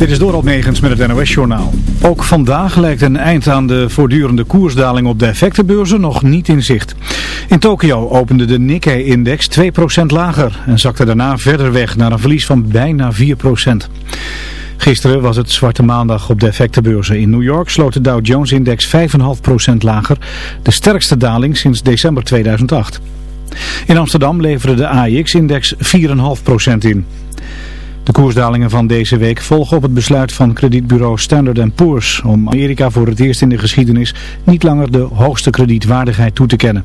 Dit is Doral Negens met het NOS-journaal. Ook vandaag lijkt een eind aan de voortdurende koersdaling op de effectenbeurzen nog niet in zicht. In Tokio opende de Nikkei-index 2% lager en zakte daarna verder weg naar een verlies van bijna 4%. Gisteren was het zwarte maandag op de effectenbeurzen. In New York sloot de Dow Jones-index 5,5% lager, de sterkste daling sinds december 2008. In Amsterdam leverde de AIX-index 4,5% in. De koersdalingen van deze week volgen op het besluit van kredietbureau Standard Poor's om Amerika voor het eerst in de geschiedenis niet langer de hoogste kredietwaardigheid toe te kennen.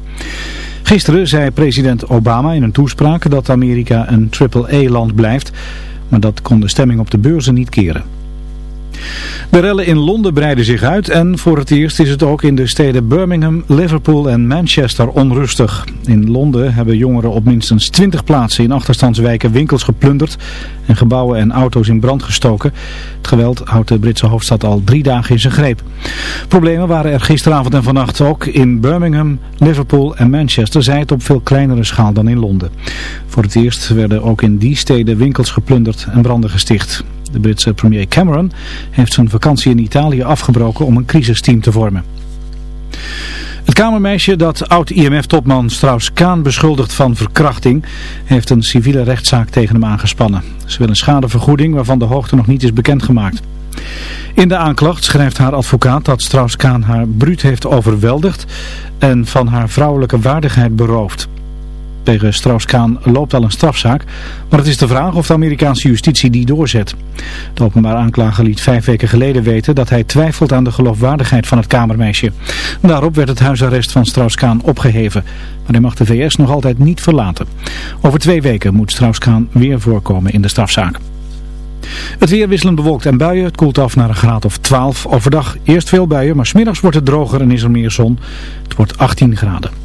Gisteren zei president Obama in een toespraak dat Amerika een triple-A-land blijft, maar dat kon de stemming op de beurzen niet keren. De rellen in Londen breiden zich uit en voor het eerst is het ook in de steden Birmingham, Liverpool en Manchester onrustig. In Londen hebben jongeren op minstens 20 plaatsen in achterstandswijken winkels geplunderd en gebouwen en auto's in brand gestoken. Het geweld houdt de Britse hoofdstad al drie dagen in zijn greep. Problemen waren er gisteravond en vannacht ook in Birmingham, Liverpool en Manchester, zij het op veel kleinere schaal dan in Londen. Voor het eerst werden ook in die steden winkels geplunderd en branden gesticht. De Britse premier Cameron heeft zijn vakantie in Italië afgebroken om een crisisteam te vormen. Het kamermeisje dat oud-IMF-topman Strauss-Kaan beschuldigt van verkrachting heeft een civiele rechtszaak tegen hem aangespannen. Ze wil een schadevergoeding waarvan de hoogte nog niet is bekendgemaakt. In de aanklacht schrijft haar advocaat dat Strauss-Kaan haar bruut heeft overweldigd en van haar vrouwelijke waardigheid beroofd. Tegen Strauss-Kaan loopt al een strafzaak, maar het is de vraag of de Amerikaanse justitie die doorzet. De openbaar aanklager liet vijf weken geleden weten dat hij twijfelt aan de geloofwaardigheid van het kamermeisje. Daarop werd het huisarrest van Strauss-Kaan opgeheven, maar hij mag de VS nog altijd niet verlaten. Over twee weken moet Strauss-Kaan weer voorkomen in de strafzaak. Het weer wisselend bewolkt en buien. Het koelt af naar een graad of 12. Overdag eerst veel buien, maar smiddags wordt het droger en is er meer zon. Het wordt 18 graden.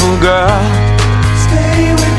beautiful girl. Stay with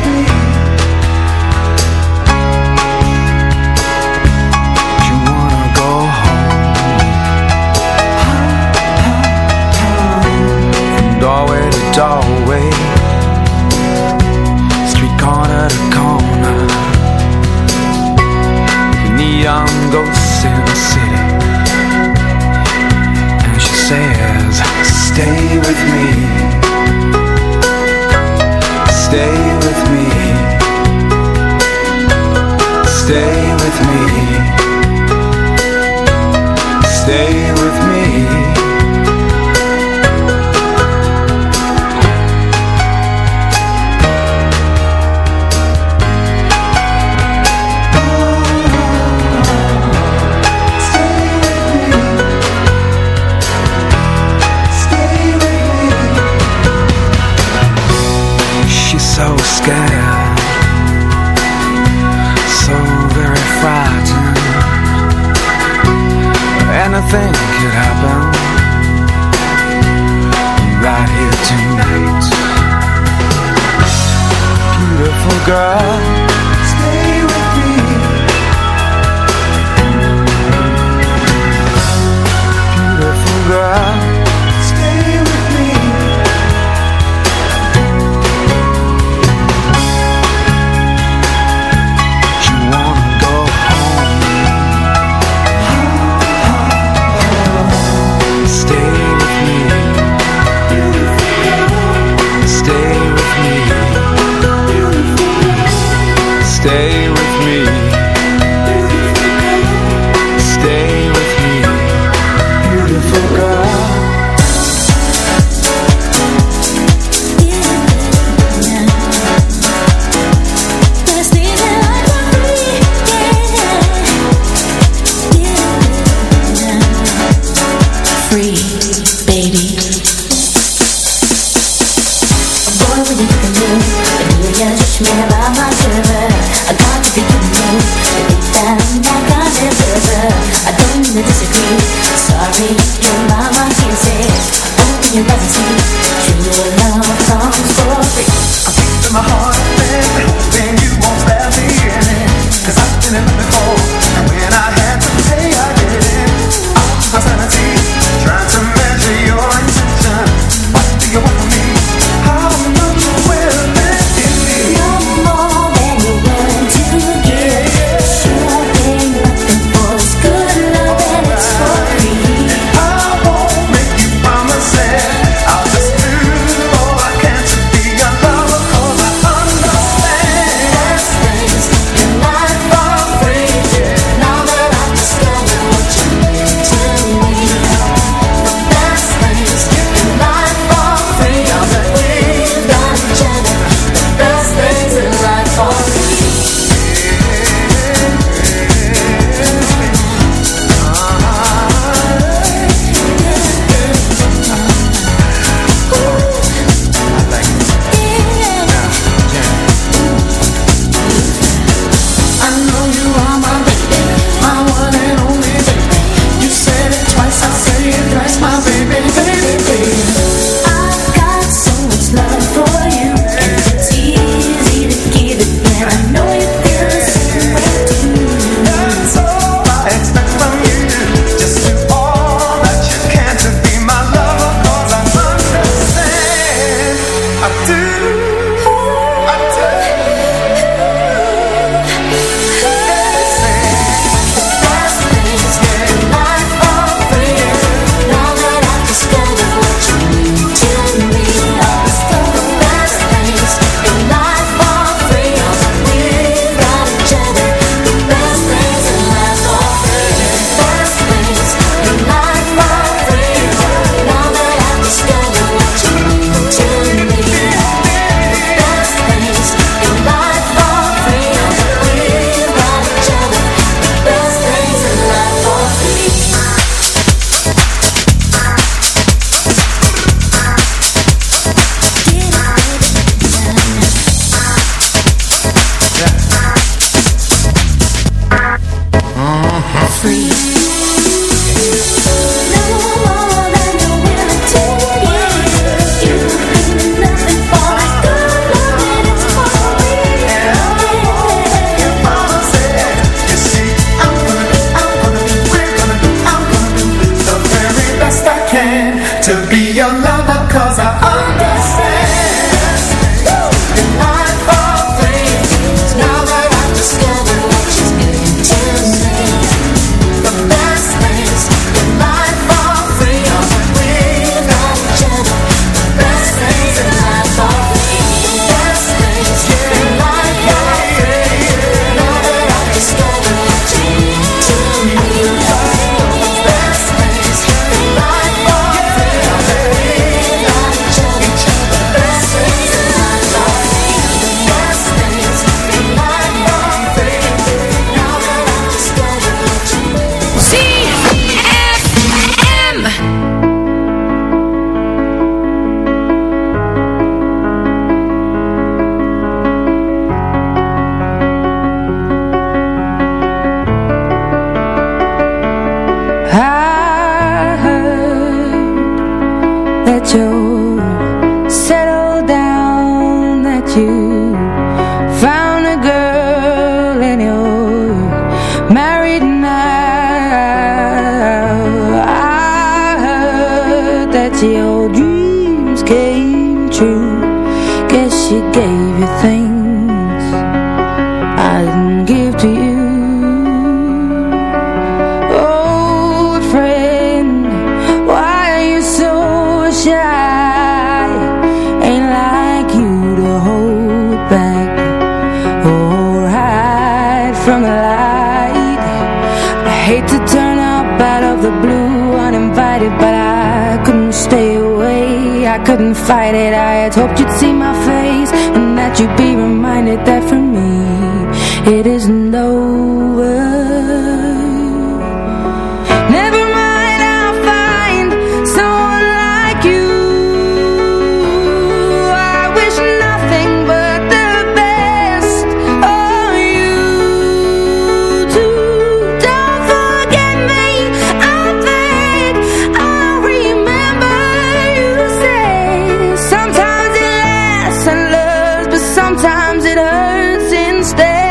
sometimes it hurts instead.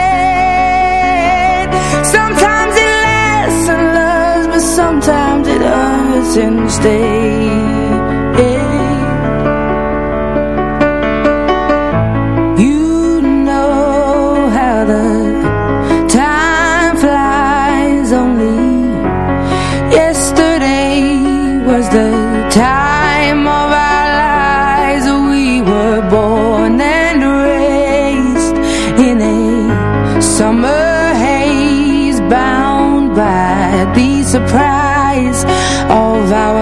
Sometimes it lasts and loves But sometimes it hurts instead.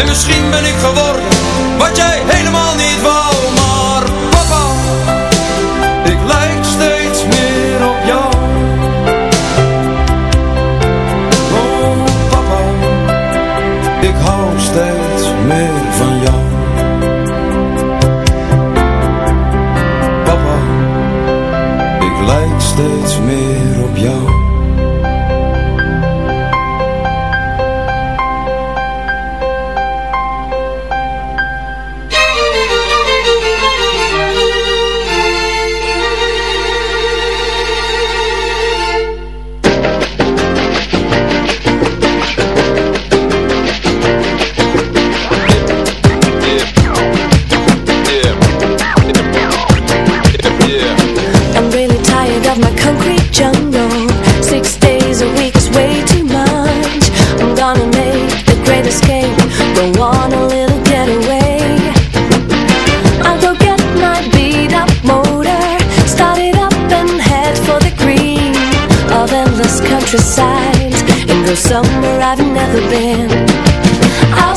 En misschien ben ik geworden endless countryside and go somewhere I've never been. I'll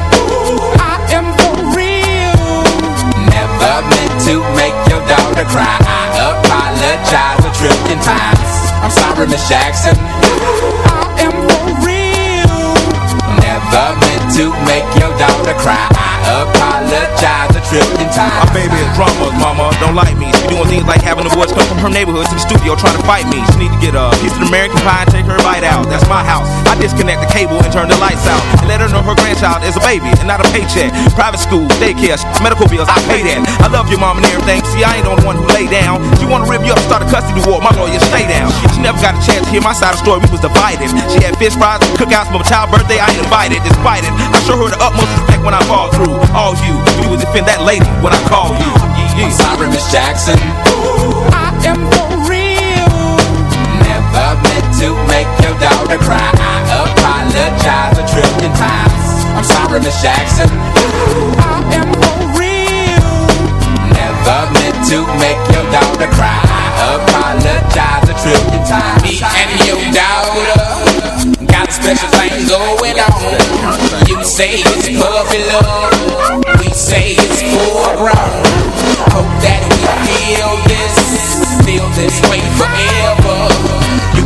Daughter cry. I apologize a trillion times. I'm sorry, Miss Jackson. I am for real. Never meant to make your daughter cry. I apologize a trillion times. My baby is drama, mama, don't like me. She doing things like having the boys come from her neighborhood to the studio trying to fight me. She need to get a piece of American pie and take her bite out. That's my house. I disconnect the cable and turn the lights out. And let her know her grandchild is a baby and not a paycheck. Private school, daycare, medical bills, I pay that. I love your mom and everything. See, I ain't the only one who lay down. She wanna rip you up, start a custody war. My lawyer, stay down. She never got a chance to hear my side of the story. We was divided. She had fish fries, cookouts for my child birthday. I ain't invited, despite it. I show her the utmost respect when I fall through. All you, you would defend that lady when I call you. Yeah, yeah. I'm sorry, Miss Jackson. Ooh, I am for real. Never meant to make your daughter cry. I apologize a trillion times. I'm sorry, Miss Jackson. Ooh, I am for real. Never meant to make your daughter cry. I apologize a trillion times. Me and your daughter got a special thing going on. You say it's puppy love, we say it's foreground. Hope that we feel this, feel this way forever.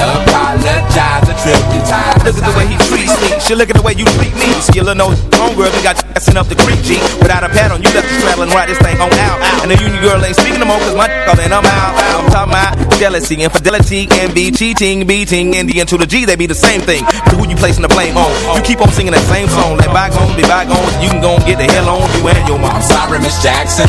apologize a trillion times. Look at the way he treats me. She look at the way you treat me. Little no homegirl, you got assin up the creek, G. Without a pad on, you left the straddle and ride this thing on out. And the union girl ain't speaking no more, cause my all and I'm out. I'm talking about jealousy, infidelity, envy, cheating, beating, and the N to the G, they be the same thing. But who you placing the blame on? You keep on singing that same song. Let bygones be bygones. You can go and get the hell on you and your mom. I'm sorry, Miss Jackson.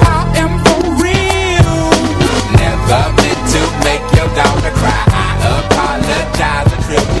cry. I apologize a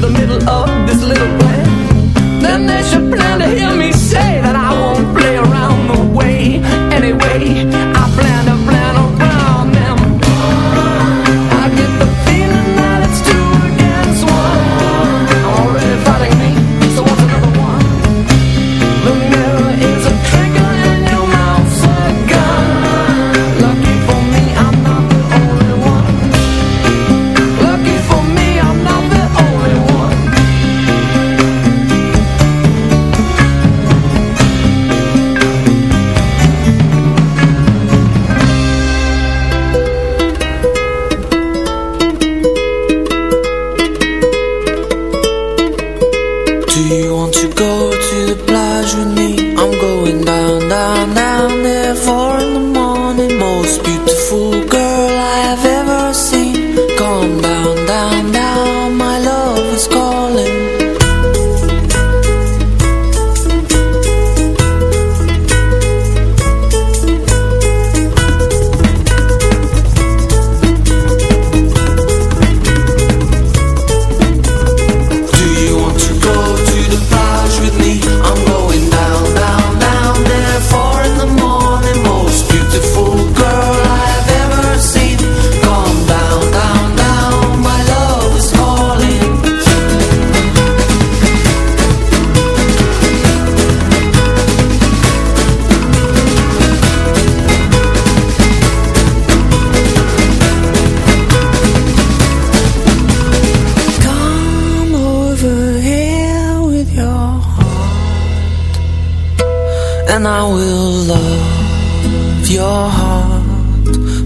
the middle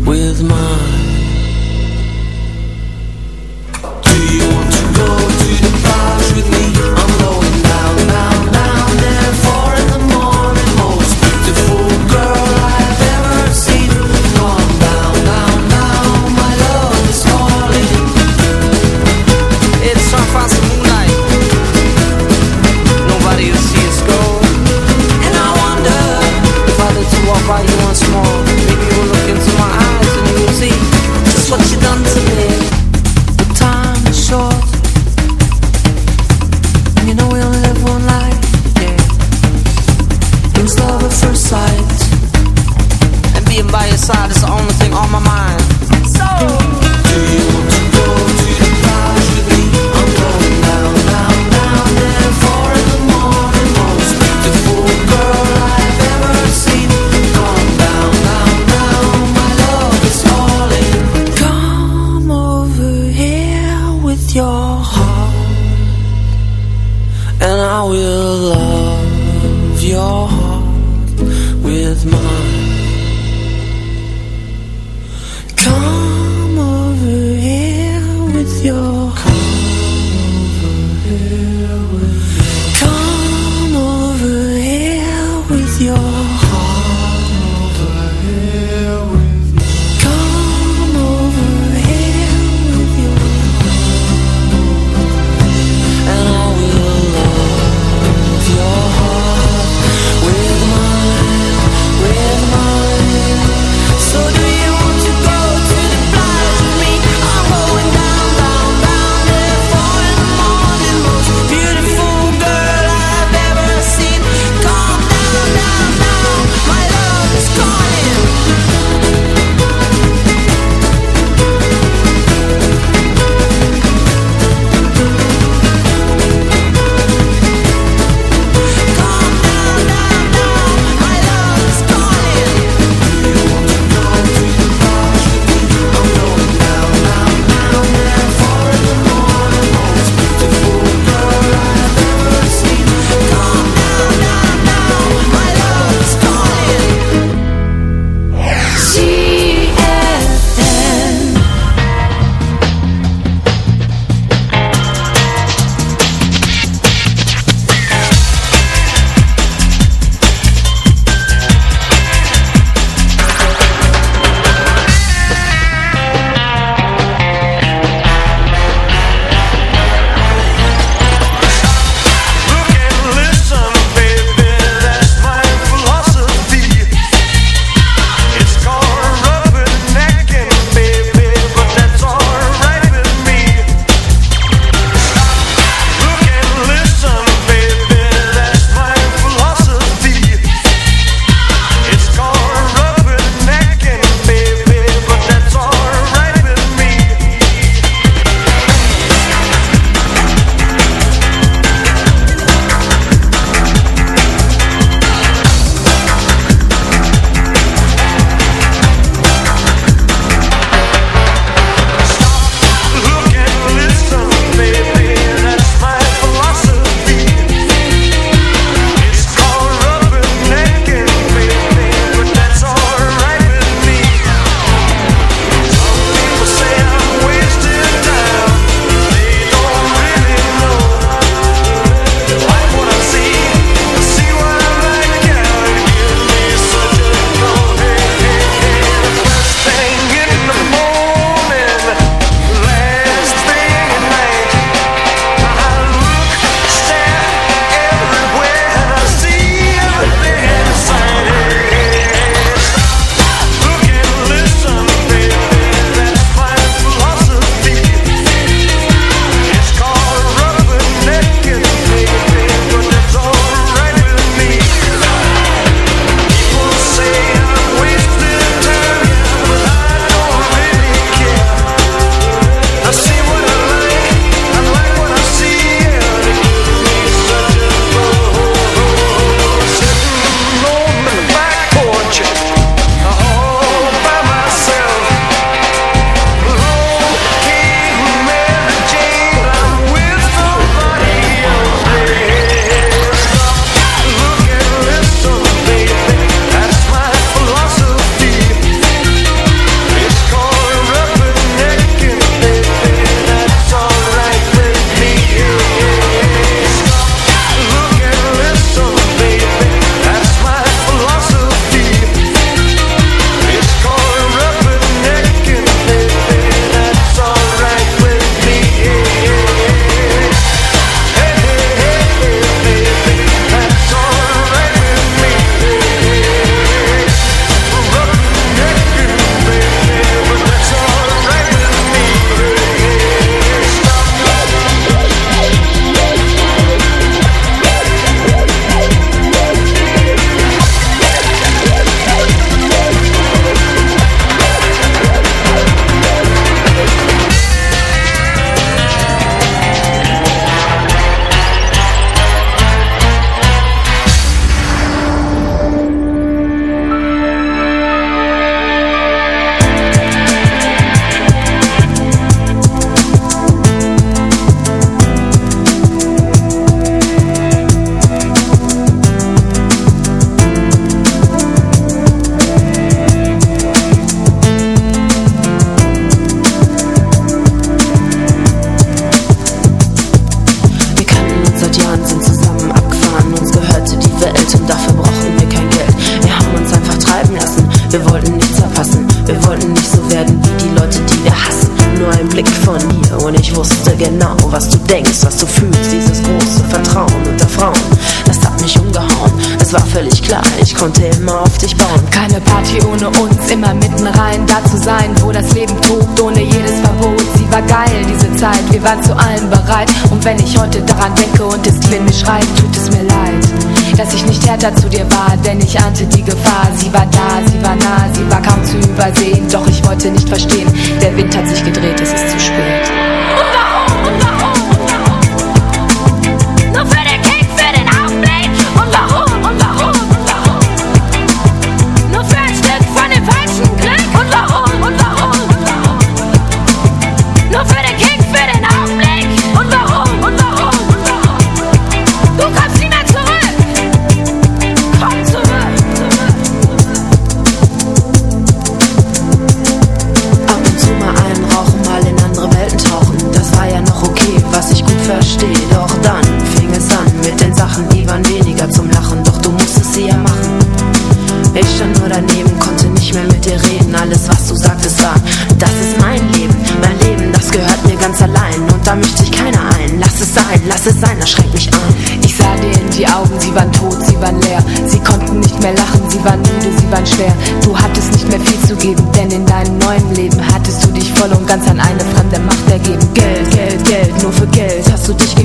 with mine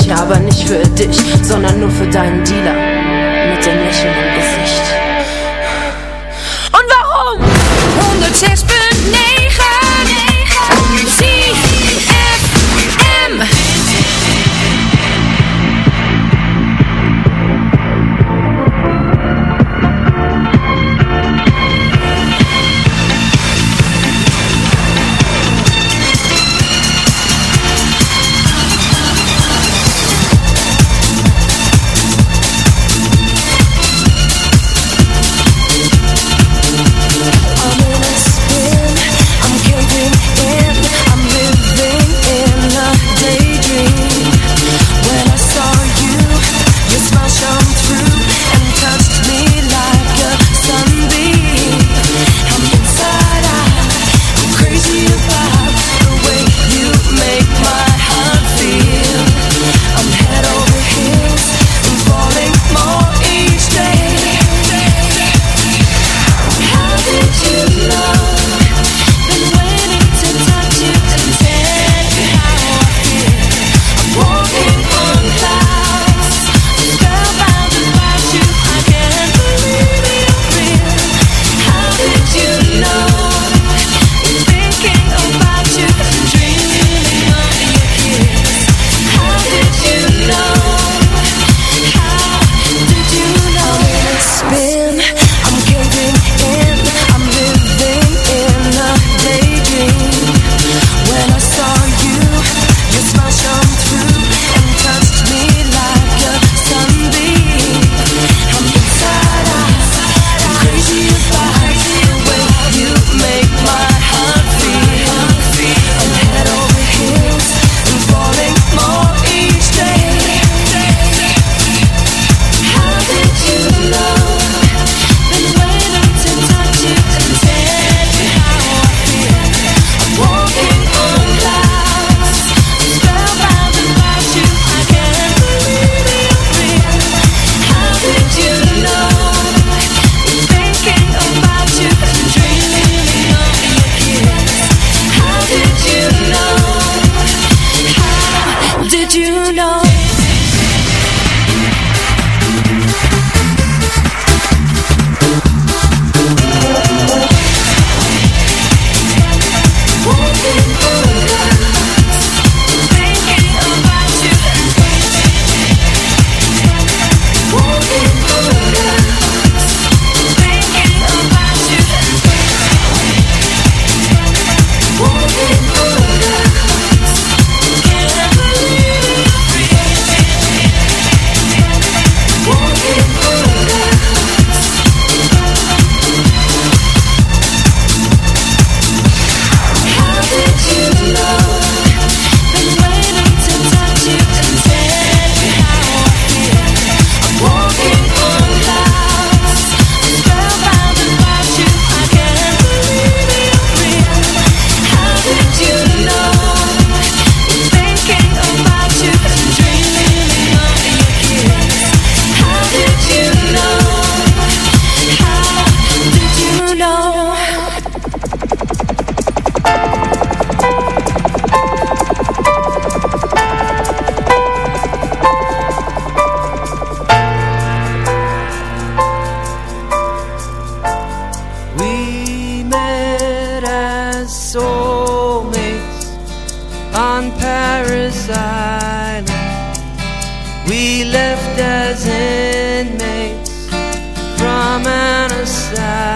ich, aber nicht für dich, sondern nur für deinen Dealer. We left as inmates from an asylum,